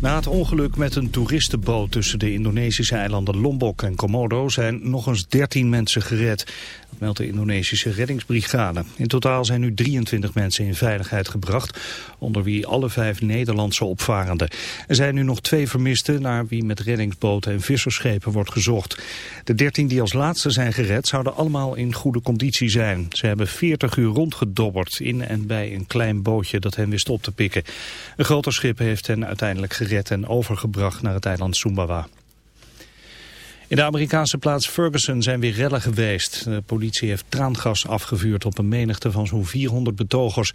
Na het ongeluk met een toeristenboot tussen de Indonesische eilanden Lombok en Komodo zijn nog eens 13 mensen gered meldt de Indonesische reddingsbrigade. In totaal zijn nu 23 mensen in veiligheid gebracht, onder wie alle vijf Nederlandse opvarenden. Er zijn nu nog twee vermisten naar wie met reddingsboten en visserschepen wordt gezocht. De 13 die als laatste zijn gered zouden allemaal in goede conditie zijn. Ze hebben 40 uur rondgedobberd in en bij een klein bootje dat hen wist op te pikken. Een groter schip heeft hen uiteindelijk gered en overgebracht naar het eiland Sumbawa. In de Amerikaanse plaats Ferguson zijn weer rellen geweest. De politie heeft traangas afgevuurd op een menigte van zo'n 400 betogers.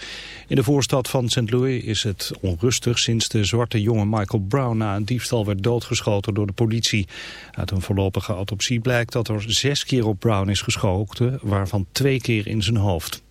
In de voorstad van St. Louis is het onrustig sinds de zwarte jongen Michael Brown na een diefstal werd doodgeschoten door de politie. Uit een voorlopige autopsie blijkt dat er zes keer op Brown is geschoten, waarvan twee keer in zijn hoofd.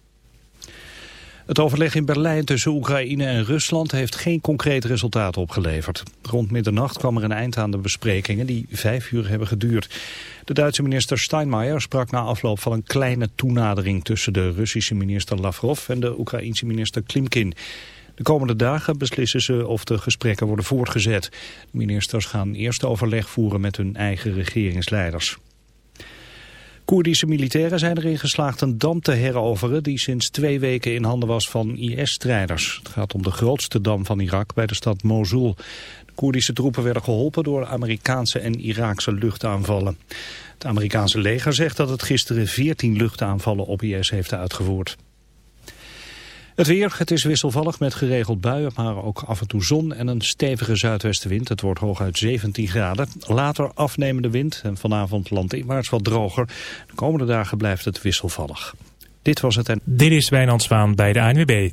Het overleg in Berlijn tussen Oekraïne en Rusland heeft geen concreet resultaat opgeleverd. Rond middernacht kwam er een eind aan de besprekingen die vijf uur hebben geduurd. De Duitse minister Steinmeier sprak na afloop van een kleine toenadering tussen de Russische minister Lavrov en de Oekraïense minister Klimkin. De komende dagen beslissen ze of de gesprekken worden voortgezet. De ministers gaan eerst overleg voeren met hun eigen regeringsleiders. Koerdische militairen zijn erin geslaagd een dam te heroveren die sinds twee weken in handen was van IS-strijders. Het gaat om de grootste dam van Irak bij de stad Mosul. De Koerdische troepen werden geholpen door Amerikaanse en Iraakse luchtaanvallen. Het Amerikaanse leger zegt dat het gisteren 14 luchtaanvallen op IS heeft uitgevoerd. Het weer, het is wisselvallig met geregeld buien, maar ook af en toe zon en een stevige zuidwestenwind. Het wordt hooguit 17 graden. Later afnemende wind en vanavond landinwaarts wat droger. De komende dagen blijft het wisselvallig. Dit was het en... Dit is Wijnand Zwaan bij de ANWB.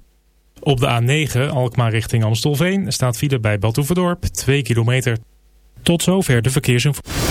Op de A9, Alkmaar richting Amstelveen, staat file bij Badhoevedorp, 2 kilometer. Tot zover de verkeersinformatie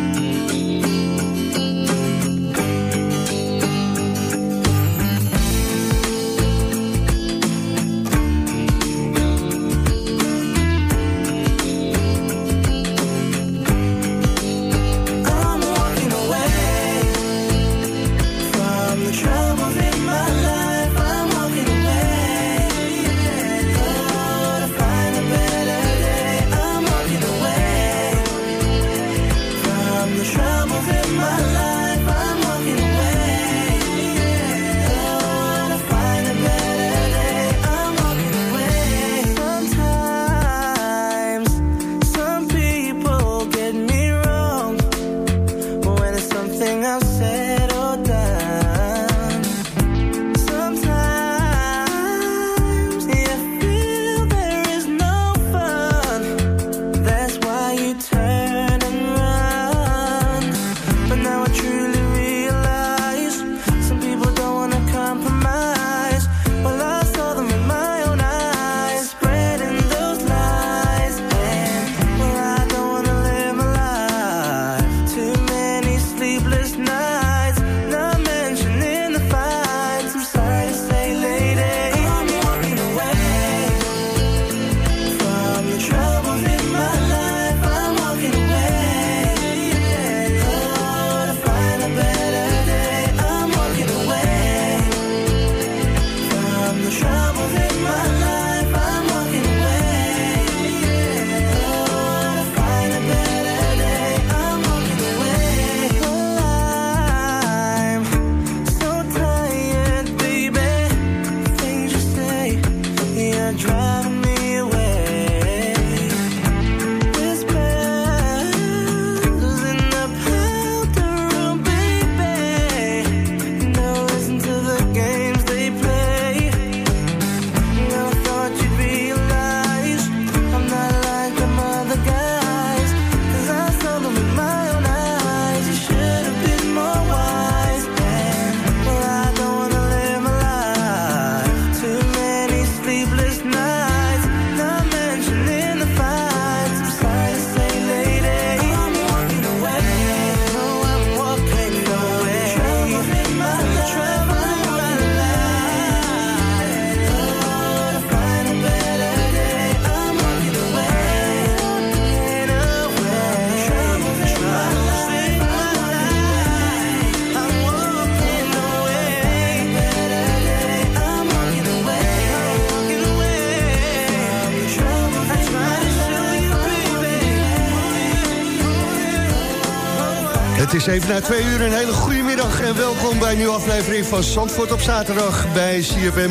Is even na twee uur een hele goede middag en welkom bij een nieuwe aflevering van Zandvoort op zaterdag bij CFM.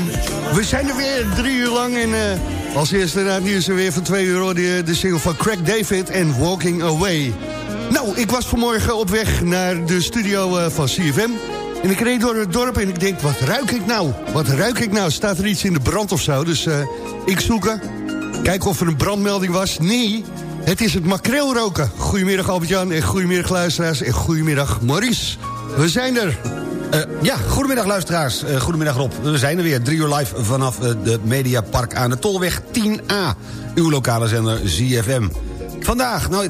We zijn er weer drie uur lang en uh, als eerste na het nieuws weer van twee uur de, de single van Craig David en Walking Away. Nou, ik was vanmorgen op weg naar de studio uh, van CFM en ik reed door het dorp en ik denk, wat ruik ik nou? Wat ruik ik nou? Staat er iets in de brand of zo? Dus uh, ik zoeken, kijken of er een brandmelding was. Nee, het is het makreelroken. Goedemiddag Albert-Jan en goedemiddag luisteraars en goedemiddag Maurice. We zijn er. Uh, ja, goedemiddag luisteraars. Uh, goedemiddag Rob. We zijn er weer. Drie uur live vanaf uh, de Mediapark aan de Tolweg 10A. Uw lokale zender ZFM. Vandaag, nou,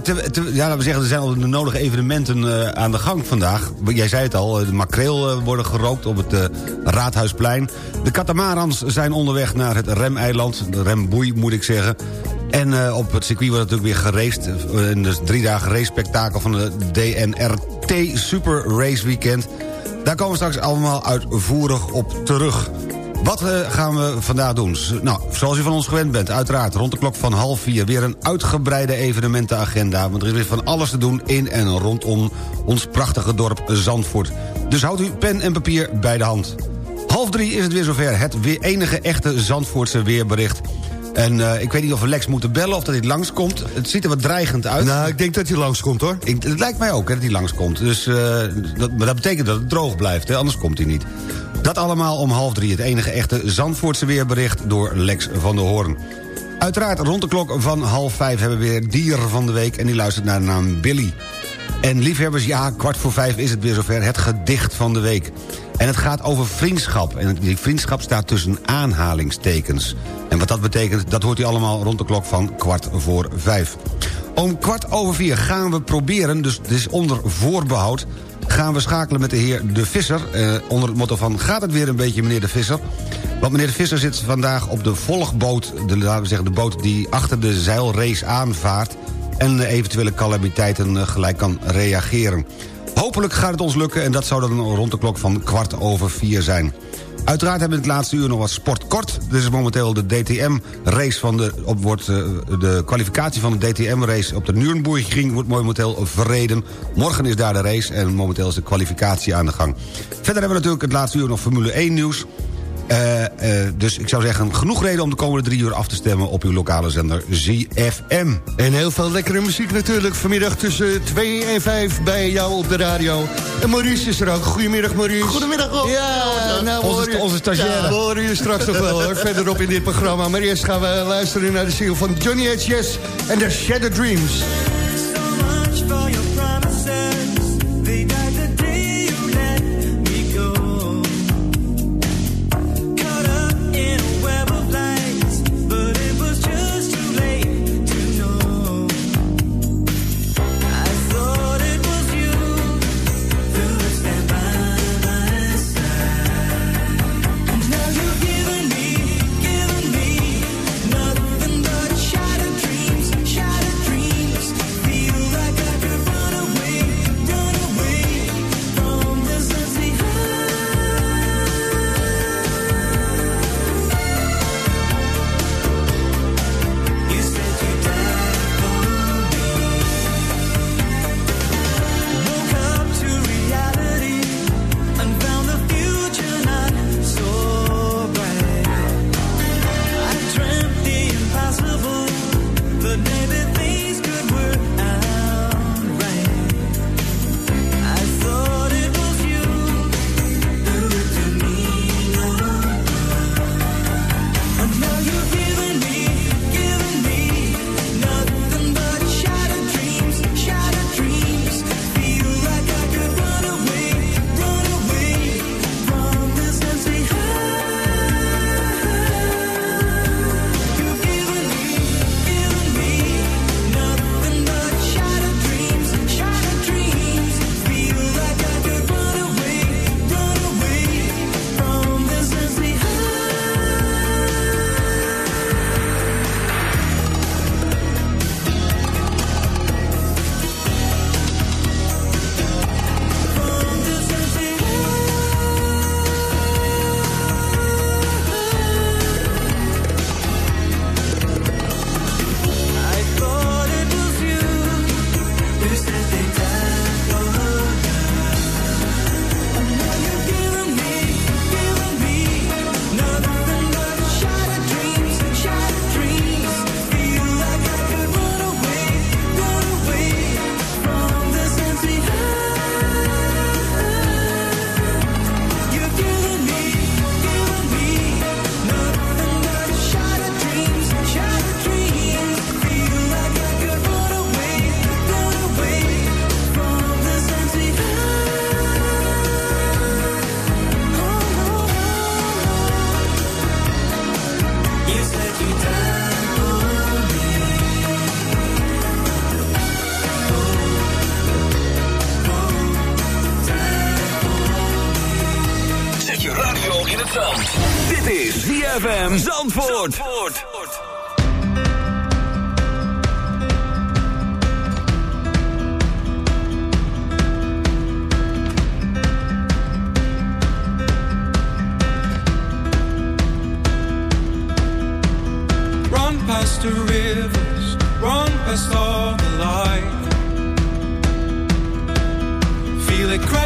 ja, we zeggen, er zijn al de nodige evenementen aan de gang vandaag. Jij zei het al, de makreel worden gerookt op het Raadhuisplein. De katamarans zijn onderweg naar het remeiland. De remboei, moet ik zeggen. En uh, op het circuit wordt natuurlijk weer geraced. In dus drie dagen race-spektakel van de DNRT Super Race Weekend. Daar komen we straks allemaal uitvoerig op terug. Wat uh, gaan we vandaag doen? Nou, zoals u van ons gewend bent, uiteraard rond de klok van half vier... weer een uitgebreide evenementenagenda. Want er is weer van alles te doen in en rondom ons prachtige dorp Zandvoort. Dus houdt u pen en papier bij de hand. Half drie is het weer zover. Het enige echte Zandvoortse weerbericht. En uh, ik weet niet of we Lex moeten bellen of dat hij langskomt. Het ziet er wat dreigend uit. Nou, ik denk dat hij langskomt, hoor. Ik, het lijkt mij ook hè, dat hij langskomt. Dus, uh, dat, maar dat betekent dat het droog blijft, hè, anders komt hij niet. Dat allemaal om half drie. Het enige echte Zandvoortse weerbericht door Lex van der Hoorn. Uiteraard rond de klok van half vijf hebben we weer dier van de week... en die luistert naar de naam Billy. En liefhebbers, ja, kwart voor vijf is het weer zover. Het gedicht van de week. En het gaat over vriendschap. En die vriendschap staat tussen aanhalingstekens. En wat dat betekent, dat hoort u allemaal rond de klok van kwart voor vijf. Om kwart over vier gaan we proberen, dus het is onder voorbehoud... gaan we schakelen met de heer De Visser. Eh, onder het motto van, gaat het weer een beetje meneer De Visser? Want meneer De Visser zit vandaag op de volgboot... De, laten we zeggen, de boot die achter de zeilrace aanvaart... en eventuele calamiteiten eh, gelijk kan reageren. Hopelijk gaat het ons lukken en dat zou dan rond de klok van kwart over vier zijn. Uiteraard hebben we het laatste uur nog wat sportkort. Dit is momenteel de DTM-race van de... Op, wordt, uh, de kwalificatie van de DTM-race op de Nürnbergring wordt momenteel verreden. Morgen is daar de race en momenteel is de kwalificatie aan de gang. Verder hebben we natuurlijk het laatste uur nog Formule 1 nieuws. Uh, uh, dus ik zou zeggen, genoeg reden om de komende drie uur af te stemmen... op uw lokale zender ZFM. En heel veel lekkere muziek natuurlijk. Vanmiddag tussen 2 en 5 bij jou op de radio. En Maurice is er ook. Goedemiddag Maurice. Goedemiddag Rob. Ja, nou, onze, onze stagiaire. Ja, we horen je straks nog wel hoor, verderop in dit programma. Maar eerst gaan we luisteren naar de single van Johnny H. Yes en The Shattered Dreams.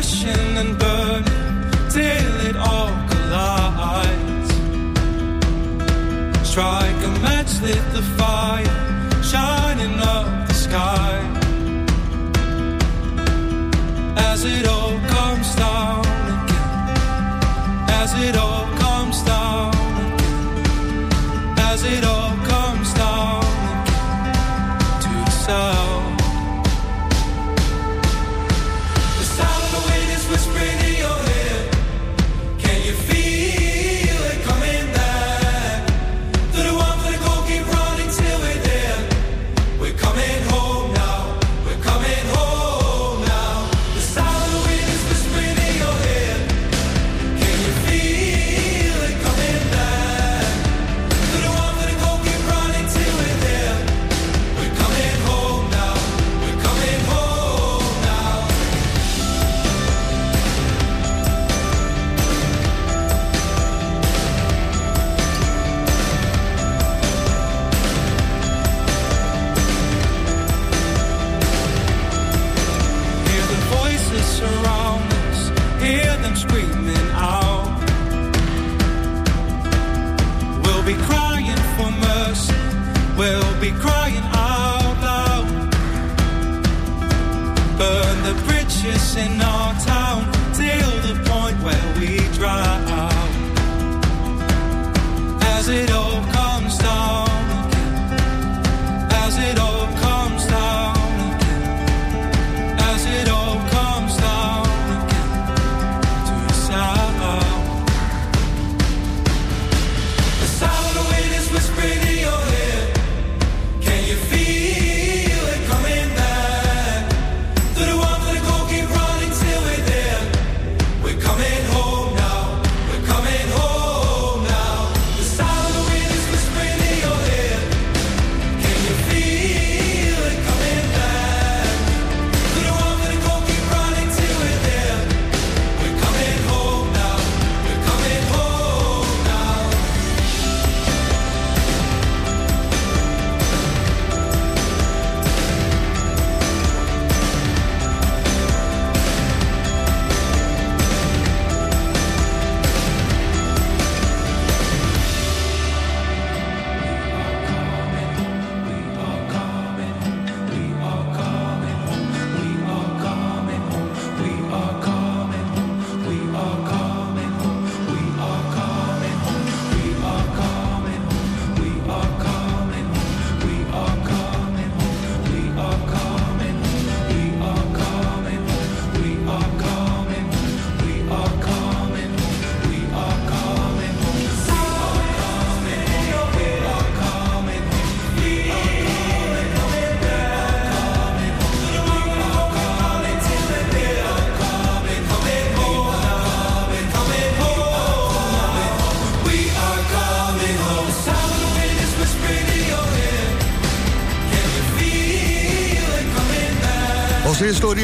Crashing and burning till it all collides. Strike a match, lit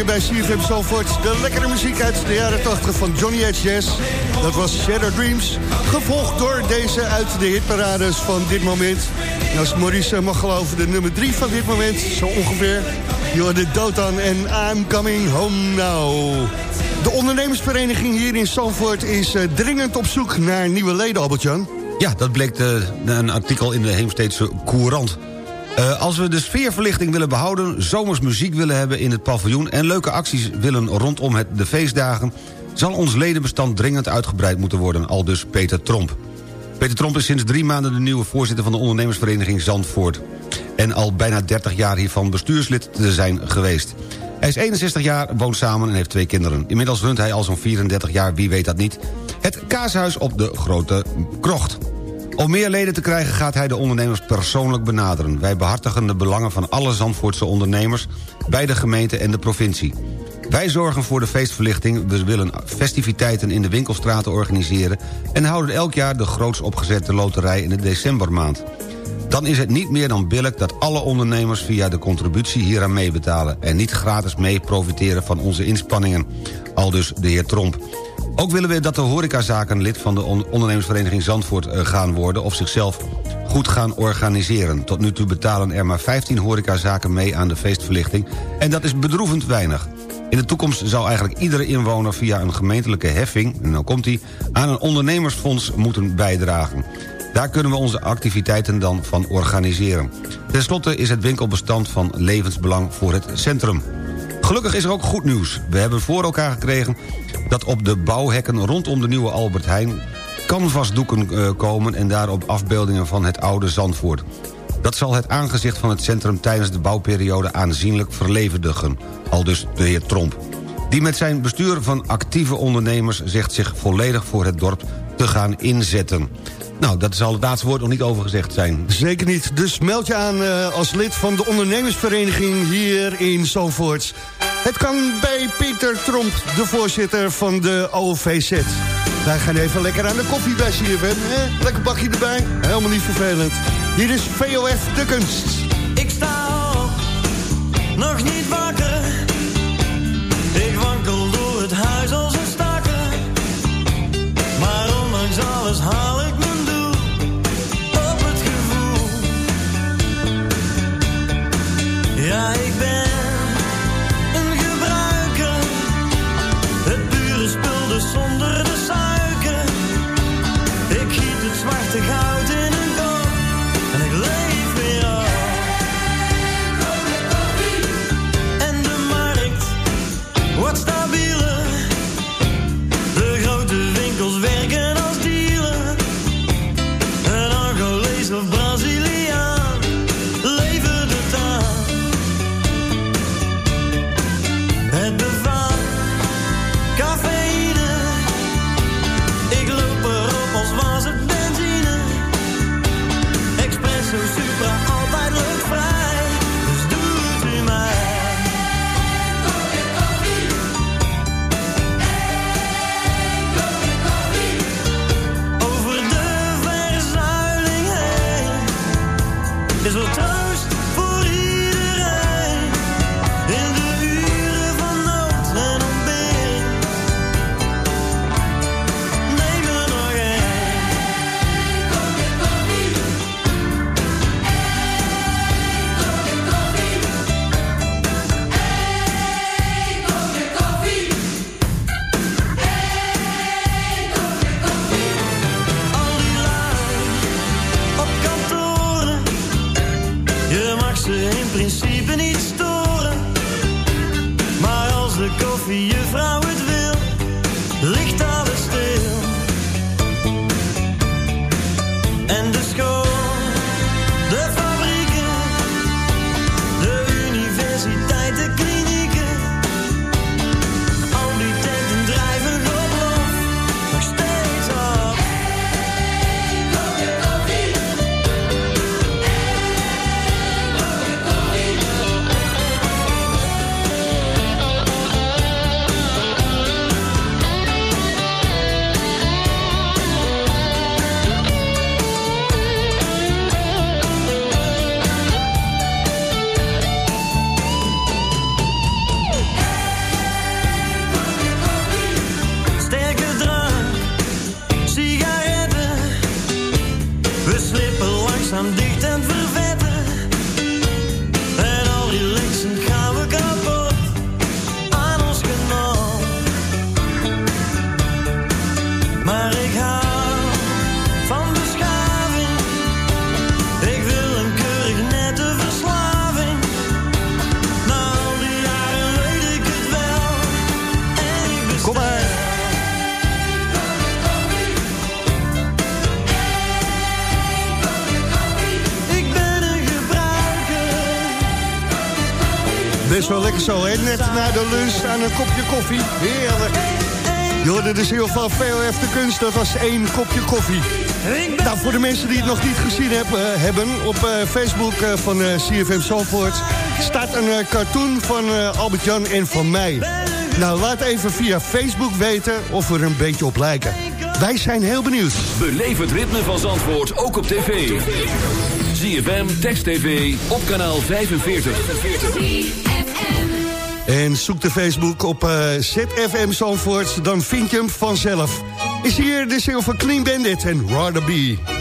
Bij CFM Zalvoort de lekkere muziek uit de jaren 80 van Johnny H. Jazz. Dat was Shadow Dreams. Gevolgd door deze uit de hitparades van dit moment. En als Maurice eh, mag geloven, de nummer 3 van dit moment, zo ongeveer. Je hoorde Dotan en I'm Coming Home Now. De ondernemersvereniging hier in Zalvoort is eh, dringend op zoek naar nieuwe leden, Albert-Jan. Ja, dat bleek de, een artikel in de Heemsteedse Courant. Eh, als we de sfeerverlichting willen behouden... zomers muziek willen hebben in het paviljoen... en leuke acties willen rondom het, de feestdagen... zal ons ledenbestand dringend uitgebreid moeten worden, al dus Peter Tromp. Peter Tromp is sinds drie maanden de nieuwe voorzitter... van de ondernemersvereniging Zandvoort. En al bijna 30 jaar hiervan bestuurslid te zijn geweest. Hij is 61 jaar, woont samen en heeft twee kinderen. Inmiddels runt hij al zo'n 34 jaar, wie weet dat niet... het kaashuis op de Grote Krocht. Om meer leden te krijgen gaat hij de ondernemers persoonlijk benaderen. Wij behartigen de belangen van alle Zandvoortse ondernemers... bij de gemeente en de provincie. Wij zorgen voor de feestverlichting. We willen festiviteiten in de winkelstraten organiseren... en houden elk jaar de groots opgezette loterij in de decembermaand. Dan is het niet meer dan billig dat alle ondernemers via de contributie hieraan meebetalen... en niet gratis mee profiteren van onze inspanningen. Aldus de heer Tromp. Ook willen we dat de horecazaken lid van de on- ondernemersvereniging Zandvoort eh, gaan worden... of zichzelf goed gaan organiseren. Tot nu toe betalen er maar 15 horecazaken mee aan de feestverlichting... en dat is bedroevend weinig. In de toekomst zou eigenlijk iedere inwoner via een gemeentelijke heffing... en nou komt die, aan een ondernemersfonds moeten bijdragen. Daar kunnen we onze activiteiten dan van organiseren. Ten slotte is het winkelbestand van levensbelang voor het centrum. Gelukkig is er ook goed nieuws. We hebben voor elkaar gekregen dat op de bouwhekken rondom de nieuwe Albert Heijn... canvasdoeken eh, komen en daarop afbeeldingen van het oude Zandvoort. Dat zal het aangezicht van het centrum tijdens de bouwperiode aanzienlijk verlevendigen. Al dus de heer Tromp. Die met zijn bestuur van actieve ondernemers zegt zich volledig voor het dorp te gaan inzetten. Nou, dat zal het laatste woord nog niet over gezegd zijn. Zeker niet. Dus meld je aan eh, als lid van de ondernemersvereniging hier in Zandvoort. Het kan bij Pieter Tromp, de voorzitter van de OVZ. Wij gaan even lekker aan de koffie bij CFM. Hè? Lekker bakje erbij. Helemaal niet vervelend. Hier is VOF de kunst. Ik sta op, nog niet wakker. Ik wankel door het huis als een stakker. Maar ondanks alles haal ik ben Best wel lekker zo, hè? Net na de lunch aan een kopje koffie. Heerlijk. Je hoorde de ziel van VOF de kunst, dat was één kopje koffie. Nou, voor de mensen die het nog niet gezien hebben, eh, hebben op eh, Facebook eh, van CFM Zalvoort... staat een cartoon van Albert-Jan en van mij. Nou, laat even via Facebook weten of we er een beetje op lijken. Wij zijn heel benieuwd. Beleef het ritme van Zandvoort ook op tv. ZFM, Text TV, op kanaal 45. En zoek de Facebook op eh, ZFM Zandvoort, dan vind je hem vanzelf. Is hier de single van Clean Bandit en Rather Be.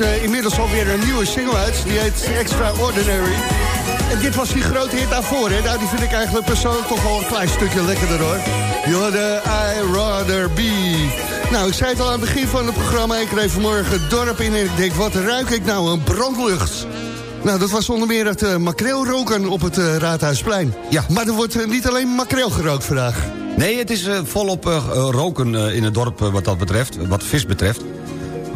Is eh, inmiddels alweer een nieuwe single uit. Die heet Extraordinary. En dit was die grote hit daarvoor. Hè? Nou, die vind ik eigenlijk persoonlijk toch wel een klein stukje lekkerder hoor. Jorde I Rather Be. Nou, ik zei het al aan het begin van het programma. Ik reed vanmorgen het dorp in en ik denk, wat ruik ik nou? Een brandlucht. Nou, dat was onder meer het uh, makreelroken op het uh, Raadhuisplein. Ja. Maar er wordt uh, niet alleen makreel gerookt vandaag. Nee, het is uh, volop uh, roken uh, in het dorp wat dat betreft, wat vis betreft.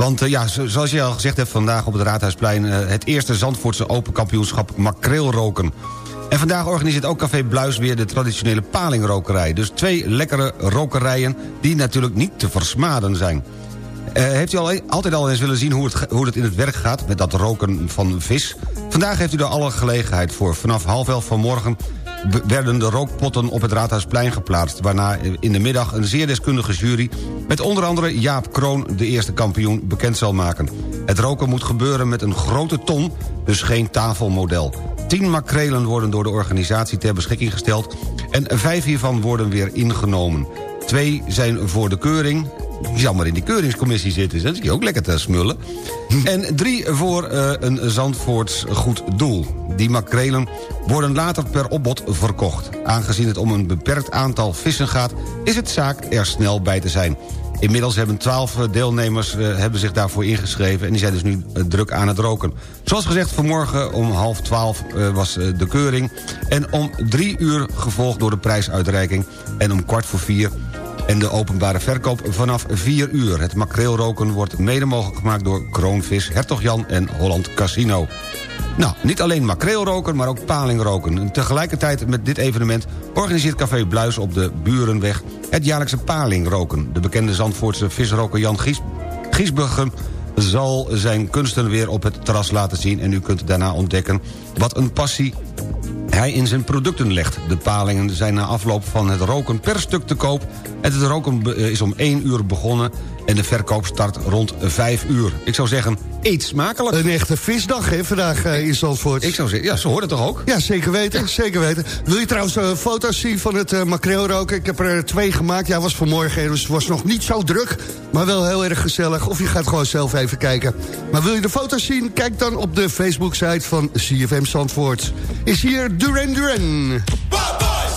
Want ja, zoals je al gezegd hebt vandaag op het Raadhuisplein... het eerste Zandvoortse Open Kampioenschap makreelroken. En vandaag organiseert ook Café Bluis weer de traditionele palingrokerij. Dus twee lekkere rokerijen die natuurlijk niet te versmaden zijn. Uh, heeft u al, altijd al eens willen zien hoe het, hoe het in het werk gaat... met dat roken van vis? Vandaag heeft u er alle gelegenheid voor. Vanaf half elf vanmorgen werden de rookpotten op het Raadhuisplein geplaatst... waarna in de middag een zeer deskundige jury... met onder andere Jaap Kroon, de eerste kampioen, bekend zal maken. Het roken moet gebeuren met een grote ton, dus geen tafelmodel. Tien makrelen worden door de organisatie ter beschikking gesteld... en vijf hiervan worden weer ingenomen. Twee zijn voor de keuring maar in die keuringscommissie zitten. Dus dan zit je ook lekker te smullen. En drie voor eh, een Zandvoorts goed doel. Die makrelen worden later per opbod verkocht. Aangezien het om een beperkt aantal vissen gaat... is het zaak er snel bij te zijn. Inmiddels hebben twaalf deelnemers eh, hebben zich daarvoor ingeschreven... en die zijn dus nu eh, druk aan het roken. Zoals gezegd, vanmorgen om half twaalf eh, was eh, de keuring... en om drie uur gevolgd door de prijsuitreiking... en om kwart voor vier en de openbare verkoop vanaf 4 uur. Het makreelroken wordt mede mogelijk gemaakt door Kroonvis, Hertog Jan en Holland Casino. Nou, niet alleen makreelroken, maar ook palingroken. En tegelijkertijd met dit evenement organiseert Café Bluis op de Burenweg... het jaarlijkse palingroken. De bekende Zandvoortse visroker Jan Gies, zal zijn kunsten weer op het terras laten zien... en u kunt daarna ontdekken wat een passie hij in zijn producten legt. De palingen zijn na afloop van het roken per stuk te koop... het roken be- is om 1 uur begonnen... en de verkoop start rond 5 uur. Ik zou zeggen, eet smakelijk. Een echte visdag hè, vandaag eh, in Zandvoort. Ik zou zeggen, ja, zo hoort het toch ook? Ja, zeker weten, zeker weten. Wil je trouwens eh, foto's zien van het uh, makreelroken? Ik heb er twee gemaakt. Ja, was vanmorgen, dus het was nog niet zo druk. Maar wel heel erg gezellig. Of je gaat gewoon zelf even kijken. Maar wil je de foto's zien? Kijk dan op de Facebook-site van CFM Zandvoort. Is hier Duran Duran. Wild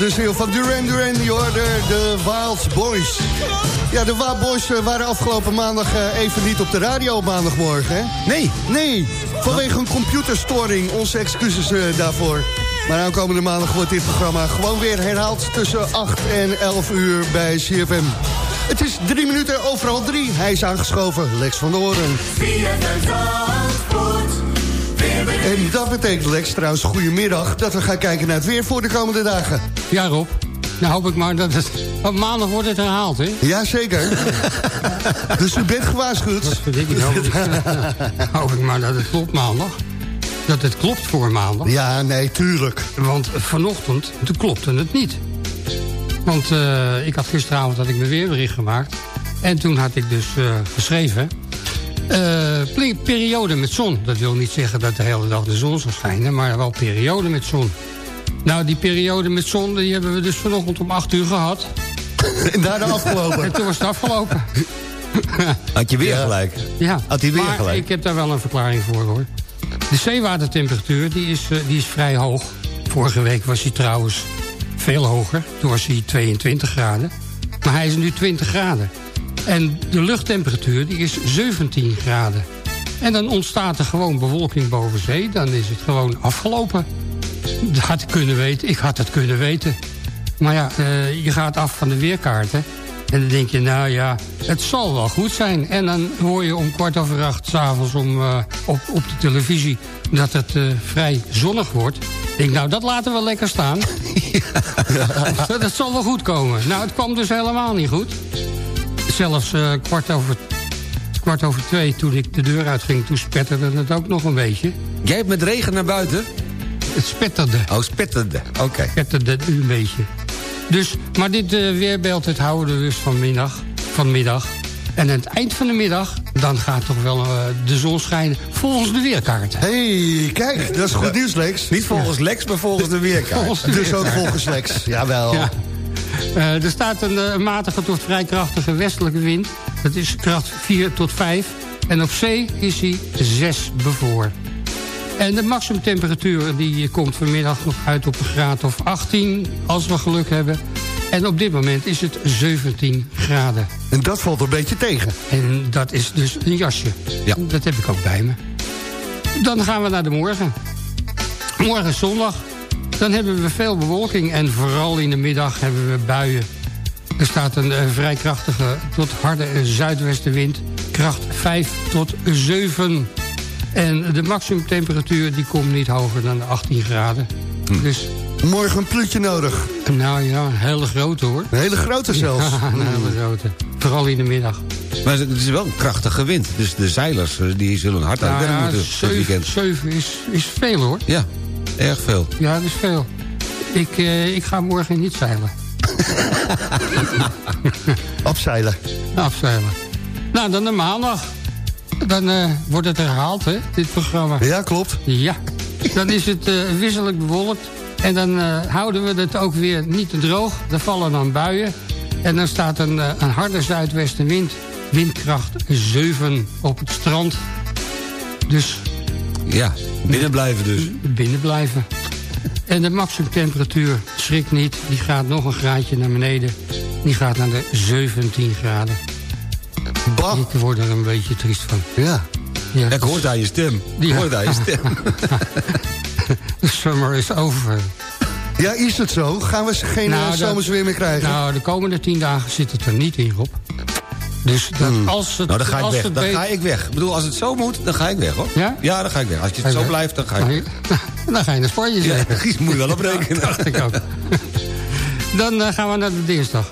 de ziel van Duran Duran, die hoorde de Wild Boys. Ja, de Wild Boys eh, waren afgelopen maandag eh, even niet op de radio maandagmorgen, hè? Nee. Nee, vanwege een computerstoring. Onze excuses eh, daarvoor. Maar aankomende maandag wordt dit programma gewoon weer herhaald... tussen 8 en 11 uur bij CFM. Het is drie minuten overal drie. Hij is aangeschoven, Lex van der Hoorn. En dat betekent, Lex, trouwens, goedemiddag... dat we gaan kijken naar het weer voor de komende dagen. Ja, Rob. Nou hoop ik maar dat het... Op maandag wordt het herhaald, hè? Jazeker. dus u bent gewaarschuwd. Dat vind ik niet. Hoop ik, hoop ik maar dat het klopt maandag. Dat het klopt voor maandag. Ja, nee, tuurlijk. Want vanochtend, toen klopte het niet. Want eh, ik had gisteravond had ik mijn weerbericht gemaakt. En toen had ik dus eh, geschreven... pli- periode met zon. Dat wil niet zeggen dat de hele dag de zon zal schijnen... maar wel periode met zon. Nou, die periode met zon die hebben we dus vanochtend om 8 uur gehad. En daarna afgelopen. En toen was het afgelopen. Had je weer gelijk. Ja, Had hij weer maar gelijk. ik heb daar wel een verklaring voor, hoor. De zeewatertemperatuur die is, eh, die is vrij hoog. Vorige week was hij trouwens veel hoger. Toen was hij 22 graden. Maar hij is nu 20 graden. En de luchttemperatuur die is 17 graden. En dan ontstaat er gewoon bewolking boven zee. Dan is het gewoon afgelopen. Dat had ik kunnen weten. Ik had het kunnen weten. Maar ja, eh, je gaat af van de weerkaarten. En dan denk je, nou ja, het zal wel goed zijn. En dan hoor je om kwart over acht s'avonds uh, op, op de televisie... dat het eh, vrij zonnig wordt. Ik denk, nou, dat laten we lekker staan. dat, dat zal wel goed komen. Nou, het kwam dus helemaal niet goed. Zelfs kwart, over, kwart over twee, toen ik de deur uitging... toen spetterde het ook nog een beetje. Jij hebt met regen naar buiten? Het spetterde. Oh, spetterde. Oké. Spetterde een beetje. Dus, maar dit eh, weerbeeld het houden we dus vanmiddag, vanmiddag. En aan het eind van de middag, dan gaat toch wel eh, de zon schijnen volgens de weerkaart. hey, kijk, dat is goed nieuws, Lex. Niet volgens Lex, maar volgens de weerkaart. Volgens de Dus ook volgens Lex. Jawel. Ja. Eh, er staat een matige tot vrij krachtige westelijke wind. Dat is kracht 4 tot 5. En op zee is hij 6 bevoor. En de maximumtemperatuur die komt vanmiddag nog uit op een graad of 18... als we geluk hebben. En op dit moment is het 17 graden. En dat valt een beetje tegen. En dat is dus een jasje. Ja. Dat heb ik ook bij me. Dan gaan we naar de morgen. Morgen is zondag. Dan hebben we veel bewolking en vooral in de middag hebben we buien. Er staat een eh, vrij krachtige tot harde zuidwestenwind. Kracht 5 tot 7. En de maximumtemperatuur die komt niet hoger dan de 18 graden. Dus, Morgen een plutje nodig. nou ja, een hele grote hoor. Een hele grote zelfs. Ja, een hele grote. Vooral in de middag. Maar het is wel een krachtige wind. Dus de zeilers eh, die zullen hard aan het Nou werk ja, moeten dit zeven, weekend. zeven is, is veel hoor. Ja, erg veel. Ja, dat is veel. Ik, eh, ik ga morgen niet zeilen. Afzeilen. Afzeilen. Nou, dan de maandag. Dan eh, wordt het herhaald, hè, dit programma. Ja, klopt. Ja. Dan is het eh, wisselelijk bewolkt. En dan eh, houden we het ook weer niet te droog. Er vallen dan buien. En dan staat een, een harde zuidwestenwind. Windkracht 7 op het strand. Dus Ja, binnen blijven dus. binnen blijven. En de maximumtemperatuur, schrik niet, die gaat nog een graadje naar beneden. Die gaat naar de 17 graden. Bah. Ik word er een beetje triest van. Ja. Ja, Ik hoor het aan je stem. Ik Ja. hoor aan je stem. de summer is over. Ja, is het zo? Gaan we geen Nou, eh, zomers weer meer krijgen? Nou, de komende 10 dagen zit het er niet in, Rob. Dus dat als het... Nou, dan ga ik als weg. het Dan ga ik weg. Ik bedoel, als het zo moet, dan ga ik weg, hoor. Ja? Ja, dan ga ik weg. Als je het zo blijft, dan ga ik weg. Dan ga je naar Spanje Ja, zeker. daar moet je wel op rekenen. dacht ik ook. Dan eh, gaan we naar de dinsdag.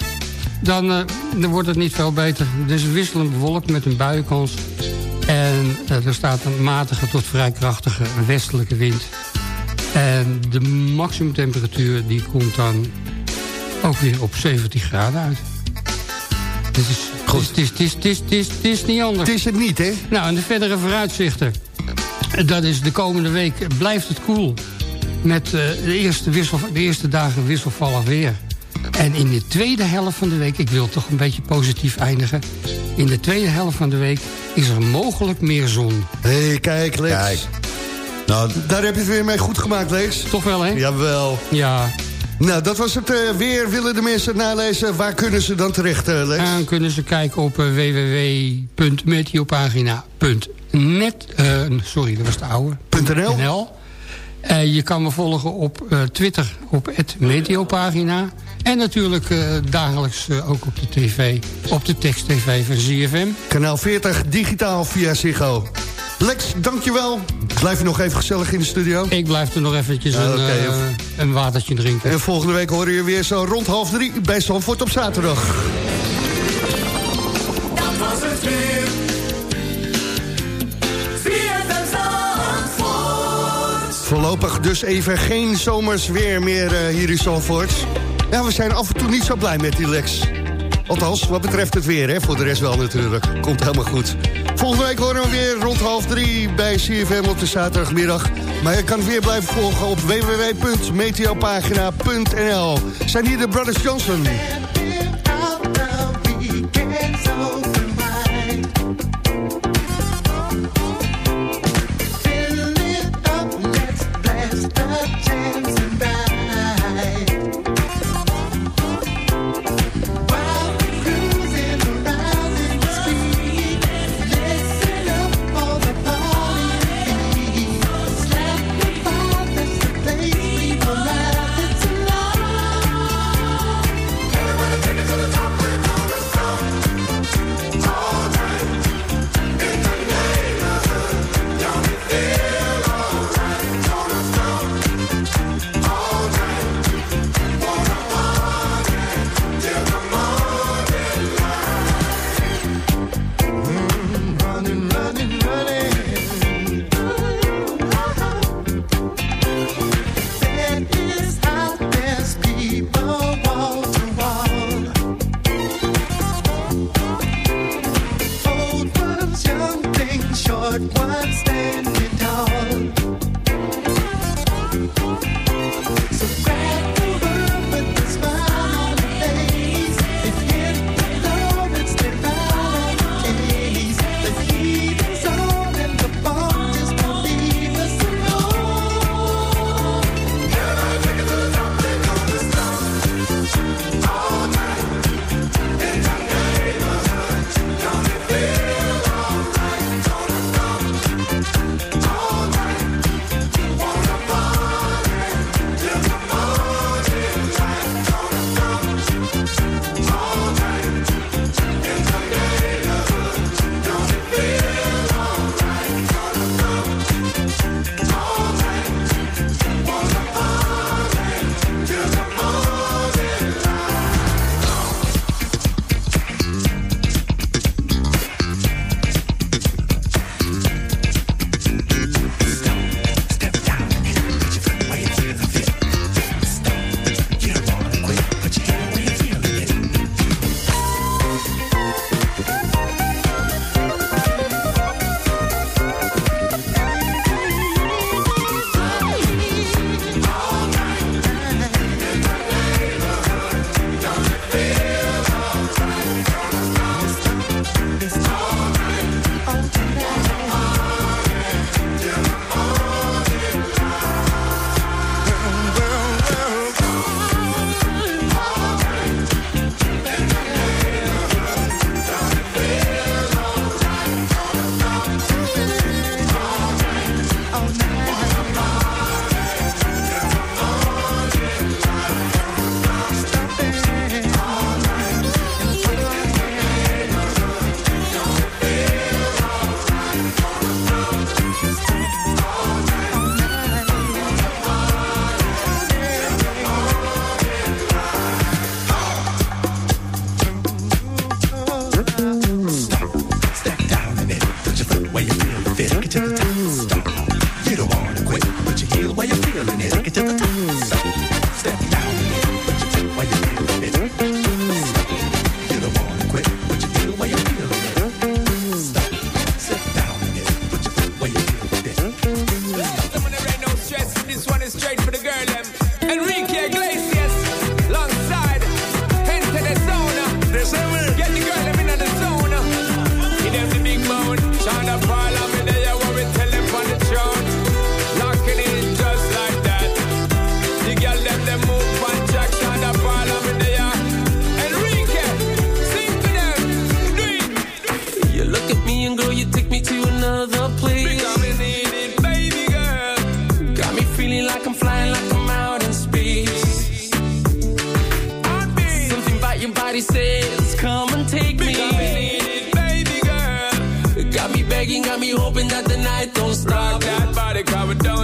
Dan, eh, dan wordt het niet veel beter. Het is wisselend bewolkt met een buienkans. En eh, er staat een matige tot vrij krachtige westelijke wind. En de maximumtemperatuur die komt dan ook weer op 17 graden uit. Het is, Goed. Het is, het is, het is, het is, het is niet anders. Het is het niet, hè? Nou, en de verdere vooruitzichten. Dat is de komende week blijft het koel. Met eh, de, eerste wissel, de eerste dagen wisselvallig weer. En in de tweede helft van de week, ik wil toch een beetje positief eindigen. In de tweede helft van de week is er mogelijk meer zon. Hé, hey, kijk, Lex. Kijk. Nou, Daar heb je het weer mee goed gemaakt, Lex. Toch wel, hè? Jawel. Ja. Nou, dat was het eh, weer. Willen de mensen het nalezen? Waar kunnen ze dan terecht, eh, Lex? Dan kunnen ze kijken op eh, www.meteopagina.net. eh, sorry, dat was de oude. .nl. Je kan me volgen op eh, Twitter op het Meteopagina. En natuurlijk eh, dagelijks eh, ook op de tv, op de tekst-tv van ZFM. Kanaal 40, digitaal via Ziggo. Lex, dankjewel. Blijf je nog even gezellig in de studio? Ik blijf er nog eventjes een, eh, een watertje drinken. En volgende week horen je weer zo rond half drie bij Zandvoort op zaterdag. Dat was het weer. Voorlopig dus even geen zomers weer meer eh, hier in Zandvoort. Ja, we zijn af en toe niet zo blij met die Lex. Althans, wat betreft het weer, hè. Voor de rest wel natuurlijk. Komt helemaal goed. Volgende week horen we weer rond half drie bij CFM op de zaterdagmiddag. Maar je kan het weer blijven volgen op www.meteopagina.nl. Zijn hier de Brothers Johnson. Cause we don't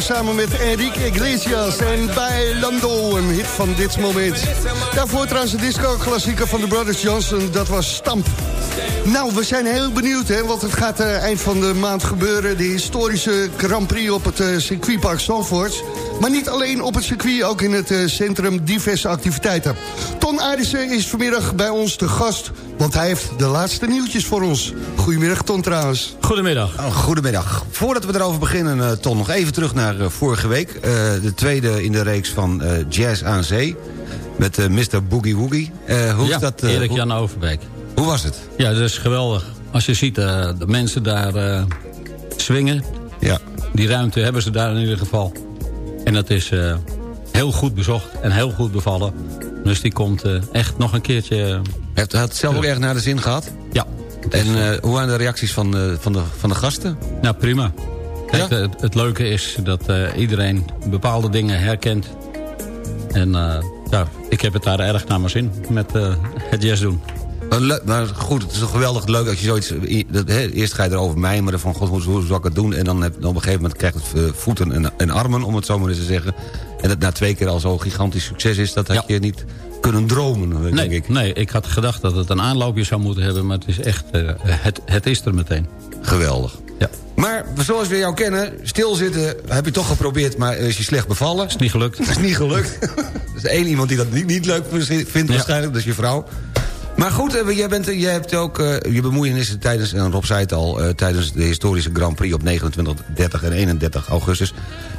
Samen met Enrique Iglesias en Bailando, een hit van dit moment. Daarvoor trouwens een disco-klassieker van de Brothers Johnson, dat was Stamp. Nou, we zijn heel benieuwd, hè, want het gaat eh, eind van de maand gebeuren. De historische Grand Prix op het eh, circuitpark Zandvoort. Maar niet alleen op het circuit, ook in het eh, centrum diverse activiteiten. Ton Arissen is vanmiddag bij ons te gast, want hij heeft de laatste nieuwtjes voor ons. Goedemiddag, Ton trouwens. Goedemiddag. Oh, goedemiddag. Voordat we erover beginnen, eh, Ton, nog even terug naar eh, vorige week. Eh, de tweede in de reeks van eh, Jazz aan Zee. Met eh, Mr. Boogie Woogie. Eh, hoe ja, is dat? eh, Erik Jan Overbeek. Hoe was het? Ja, dat is geweldig. Als je ziet eh, de mensen daar eh, swingen. Ja. Die ruimte hebben ze daar in ieder geval. En dat is eh, heel goed bezocht en heel goed bevallen. Dus die komt eh, echt nog een keertje... Heeft had het zelf ook erg naar de zin gehad? Ja. En eh, hoe waren de reacties van, eh, van, de, van de gasten? Nou, prima. Kijk, eh, het, het leuke is dat iedereen bepaalde dingen herkent. En ja, ik heb het daar erg naar mijn zin met het jazz doen. Maar, goed, het is toch geweldig leuk als je zoiets... Dat, eerst ga je erover mijmeren van, god, hoe, hoe zal ik het doen? En dan, heb, dan op een gegeven moment krijgt het voeten en, en armen, om het zo maar eens te zeggen. En dat na twee keer al zo gigantisch succes is... dat had je niet kunnen dromen, denk Nee, ik. nee, ik had gedacht dat het een aanloopje zou moeten hebben... maar het is echt, eh, het, het is er meteen. Geweldig. Ja. Maar zoals we jou kennen, stilzitten heb je toch geprobeerd... maar is je slecht bevallen. Is niet gelukt. is niet gelukt. er is één iemand die dat niet, niet leuk vindt waarschijnlijk, dat is je vrouw. Maar goed, eh, jij, bent, jij hebt ook eh, je bemoeienissen tijdens... en Rob zei het al, eh, tijdens de historische Grand Prix... op 29, 30 en 31 augustus.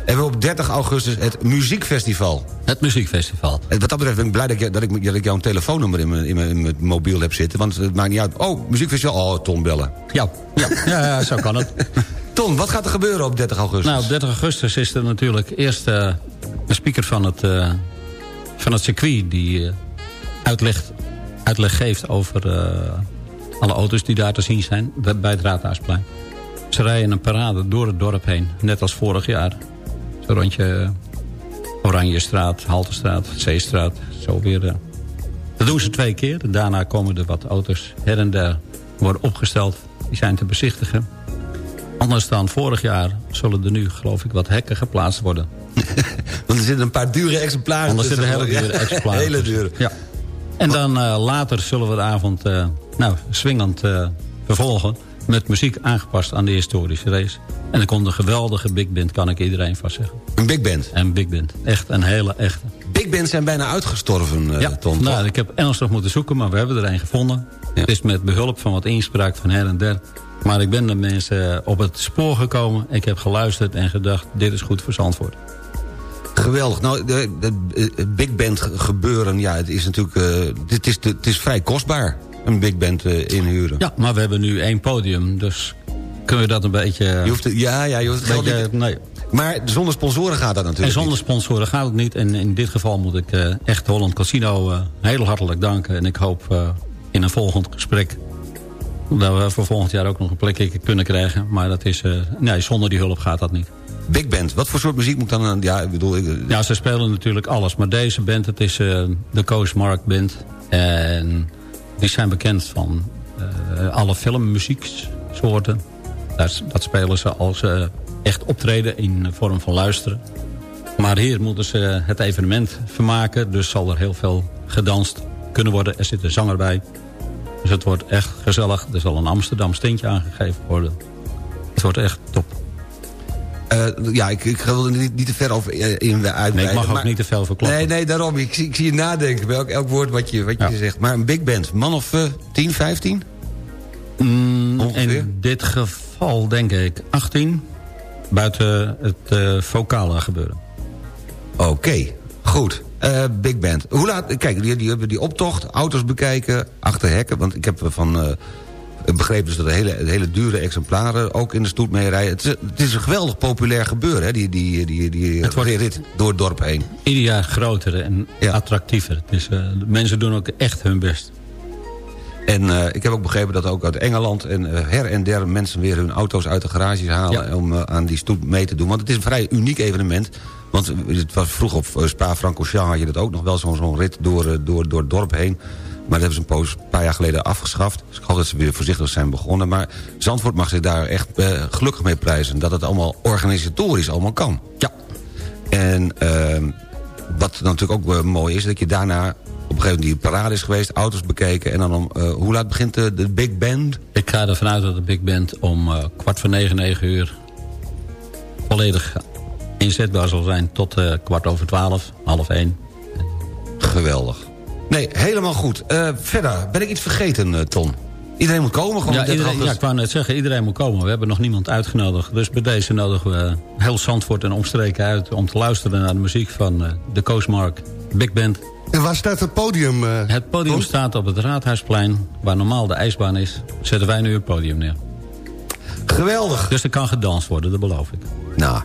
En we op 30 augustus het muziekfestival. Het muziekfestival. En wat dat betreft ben ik blij dat ik, dat ik, dat ik jouw telefoonnummer in mijn, in, mijn, in mijn mobiel heb zitten. Want het maakt niet uit. Oh, muziekfestival. Oh, Tom bellen. Ja, ja, ja, ja zo kan het. Ton, wat gaat er gebeuren op 30 augustus? Nou, op 30 augustus is er natuurlijk eerst eh, een speaker van het, eh, van het circuit... die eh, uitleg, uitleg geeft over eh, alle auto's die daar te zien zijn... bij het Raadhuisplein. Ze rijden een parade door het dorp heen, net als vorig jaar. Zo rondje Oranjestraat, Haltestraat, Zeestraat, zo weer... eh. Dat doen ze twee keer. Daarna komen er wat auto's her en der worden opgesteld. Die zijn te bezichtigen. Anders dan vorig jaar zullen er nu, geloof ik, wat hekken geplaatst worden. Want er zitten een paar dure exemplaren Anders zitten hele dure exemplaren. hele dure. Ja. En dan eh, later zullen we de avond eh, nou, swingend eh, vervolgen... met muziek aangepast aan de historische race. En er komt een geweldige big band, kan ik iedereen vast zeggen. Een big band? Een big band. Echt een hele echte. Big bands zijn bijna uitgestorven, Ja, Ton. nou, ik heb ernstig moeten zoeken, maar we hebben er een gevonden. Het is met behulp van wat inspraak van her en der. Maar ik ben de mensen op het spoor gekomen. Ik heb geluisterd en gedacht, dit is goed voor Zandvoort. Geweldig. Nou, de, de, de big band ge- gebeuren, ja, het is natuurlijk... eh, het, is, het is vrij kostbaar, een big band eh, inhuren. Ja, maar we hebben nu één podium, dus kunnen we dat een beetje... Je hoeft het- ja, ja, je hoeft het geld beetje, niet- nee. Maar zonder sponsoren gaat dat En natuurlijk zonder sponsoren gaat het niet. En in dit geval moet ik eh, echt Holland Casino eh, heel hartelijk danken. En ik hoop eh, in een volgend gesprek... dat we voor volgend jaar ook nog een plekje kunnen krijgen. Maar dat is, eh, nee, zonder die hulp gaat dat niet. Big band, wat voor soort muziek moet dan... aan- Ja, ik bedoel... Ik, Ja, ze spelen natuurlijk alles. Maar deze band, het is eh, de Coast Mark Band. En die zijn bekend van eh, alle filmmuzieksoorten. Dat, dat spelen ze als ze echt optreden in vorm van luisteren. Maar hier moeten ze het evenement vermaken. Dus zal er heel veel gedanst kunnen worden. Er zit een zanger bij. Dus het wordt echt gezellig. Er zal een Amsterdam steentje aangegeven worden. Het wordt echt top. Eh, ja, ik, ik wil er niet, niet te ver over eh, in uitbreiden. Nee, ik mag ook maar- niet te veel verklappen. Nee, nee, daarom. Ik, zie- ik zie je nadenken bij elk, elk woord wat je, wat je zegt. Maar een big band, man of eh 10, 15? Mm? In dit geval denk ik 18. Buiten het eh vocale gebeuren. Oké, goed. Big band. Hoe laat, kijk, die, die hebben die optocht, auto's bekijken, achter hekken. Want ik heb van eh, begrepen dus dat de hele, hele dure exemplaren ook in de stoet mee rijden. Het is, het is een geweldig populair gebeuren, hè, die, die, die, die Het wordt- rit door het dorp heen. Ieder jaar groter en attractiever. Dus eh, de mensen doen ook echt hun best. En eh, ik heb ook begrepen dat ook uit Engeland en eh, her en der mensen weer hun auto's uit de garages halen om eh, aan die stoet mee te doen. Want het is een vrij uniek evenement. Want het was vroeg op eh, Spa-Francorchamps had je dat ook nog wel zo'n rit door, eh, door, door het dorp heen. Maar dat hebben ze een, poos, een paar jaar geleden afgeschaft. Dus ik hoop dat ze weer voorzichtig zijn begonnen. Maar Zandvoort mag zich daar echt eh, gelukkig mee prijzen. Dat het allemaal organisatorisch allemaal kan. Ja. En ehm, wat natuurlijk ook eh, mooi is, dat je daarna op een gegeven moment die parade is geweest, auto's bekeken. En dan om, eh, hoe laat begint de, de big band? Ik ga ervan uit dat de big band om kwart voor negen, negen uur... volledig inzetbaar zal zijn tot kwart over twaalf, half één. Geweldig. Nee, helemaal goed. Eh, verder, ben ik iets vergeten, eh, Ton? Iedereen moet komen, gewoon Ja, 30 iedereen, ja, augustus. ik wou net zeggen, iedereen moet komen. We hebben nog niemand uitgenodigd. Dus bij deze nodigen we heel Zandvoort en omstreken uit... om te luisteren naar de muziek van eh, de Coastmark Big Band. En waar staat het podium? Het podium staat op het Raadhuisplein, waar normaal de ijsbaan is. Zetten wij nu het podium neer. Geweldig. Dus er kan gedanst worden, dat beloof ik. Nou,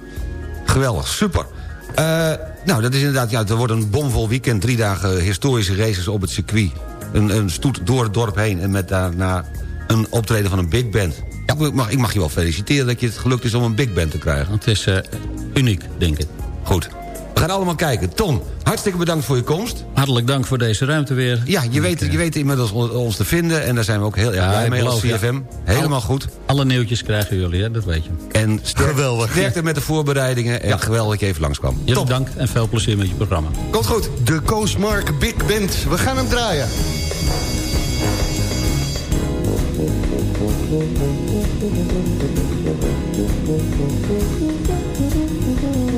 geweldig, super. Eh, nou, dat is inderdaad, ja, er wordt een bomvol weekend. Drie dagen historische races op het circuit. Een, een stoet door het dorp heen en met daarna een optreden van een big band. Ik, mag, ik mag je wel feliciteren dat je het gelukt is om een big band te krijgen. Het is eh, uniek, denk ik. Goed. We gaan allemaal kijken. Ton, hartstikke bedankt voor je komst. Hartelijk dank voor deze ruimte weer. Ja, je weet, je weet inmiddels on- ons te vinden. En daar zijn we ook heel erg Ja, blij mee als ja. CFM. Helemaal Al- goed. Alle nieuwtjes krijgen jullie, hè? dat weet je. En sterk, Geweldig. sterkte met de voorbereidingen. En geweldig dat je even langskwam. Jullie bedankt en veel plezier met je programma. Komt goed. De Coastmark Big Band. We gaan hem draaien. Thank you.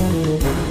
30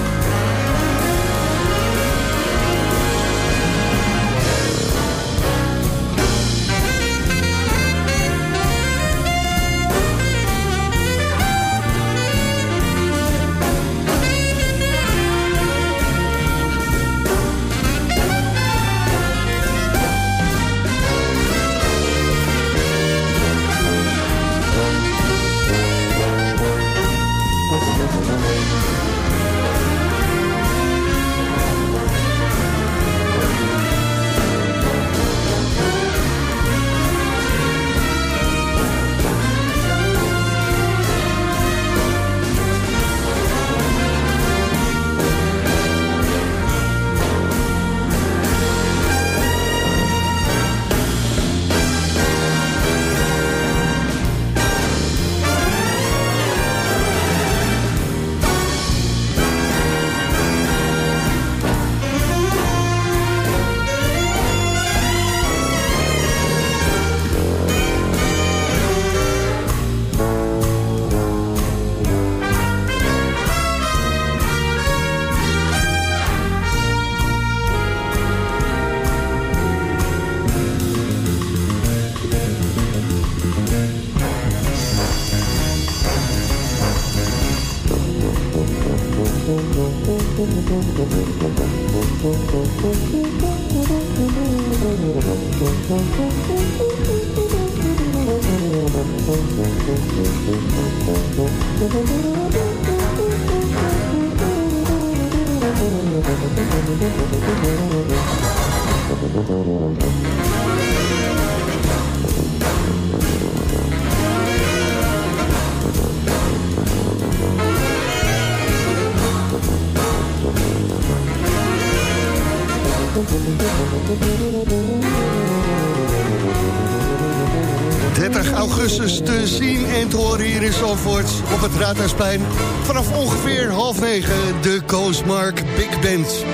Zandvoort op het Raadhuisplein. Vanaf ongeveer half negen de Koosmark Big Band.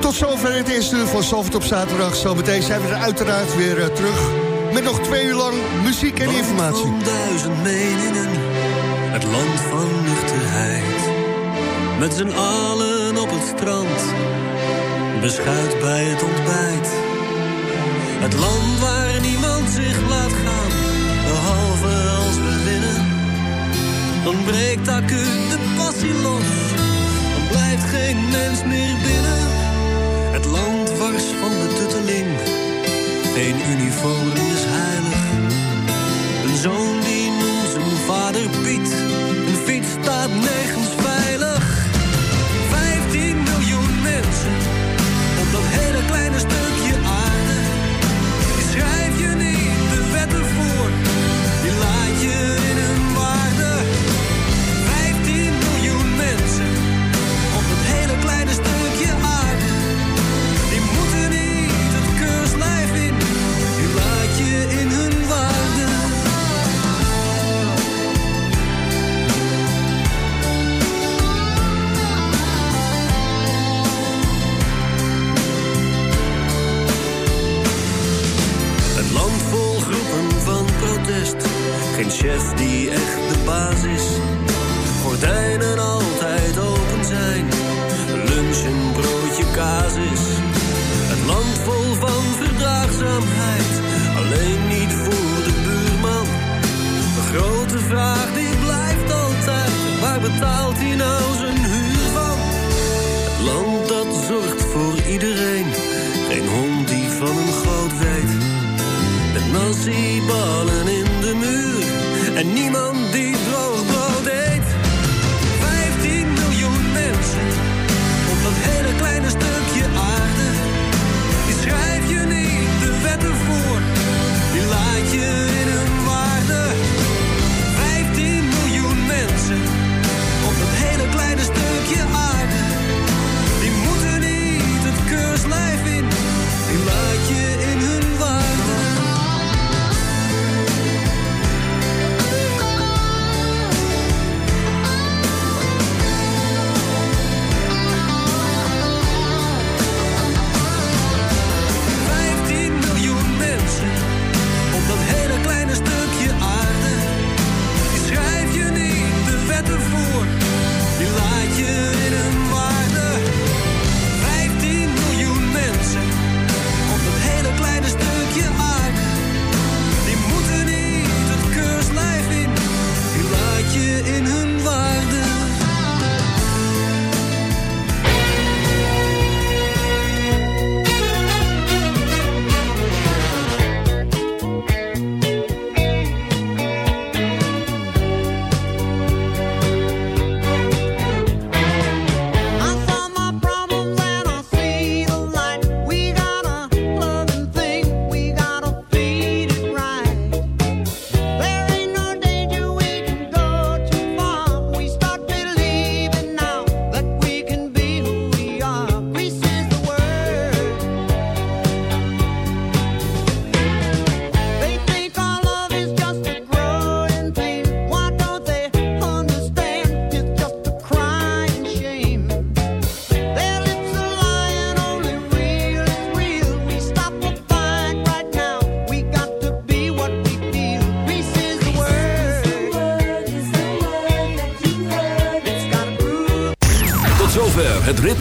Tot zover het eerste uur van Zandvoort op zaterdag. Zometeen zijn we er uiteraard weer eh, terug. Met nog twee uur lang muziek en informatie. Land van duizend meningen, het land van nuchterheid. Met z'n allen op het strand, beschuit bij het ontbijt. Het land waar niemand zich laat gaan, behalve als we winnen. Dan breekt acuut de passie los, dan blijft geen mens meer binnen. Het land wars van de tutteling, geen uniform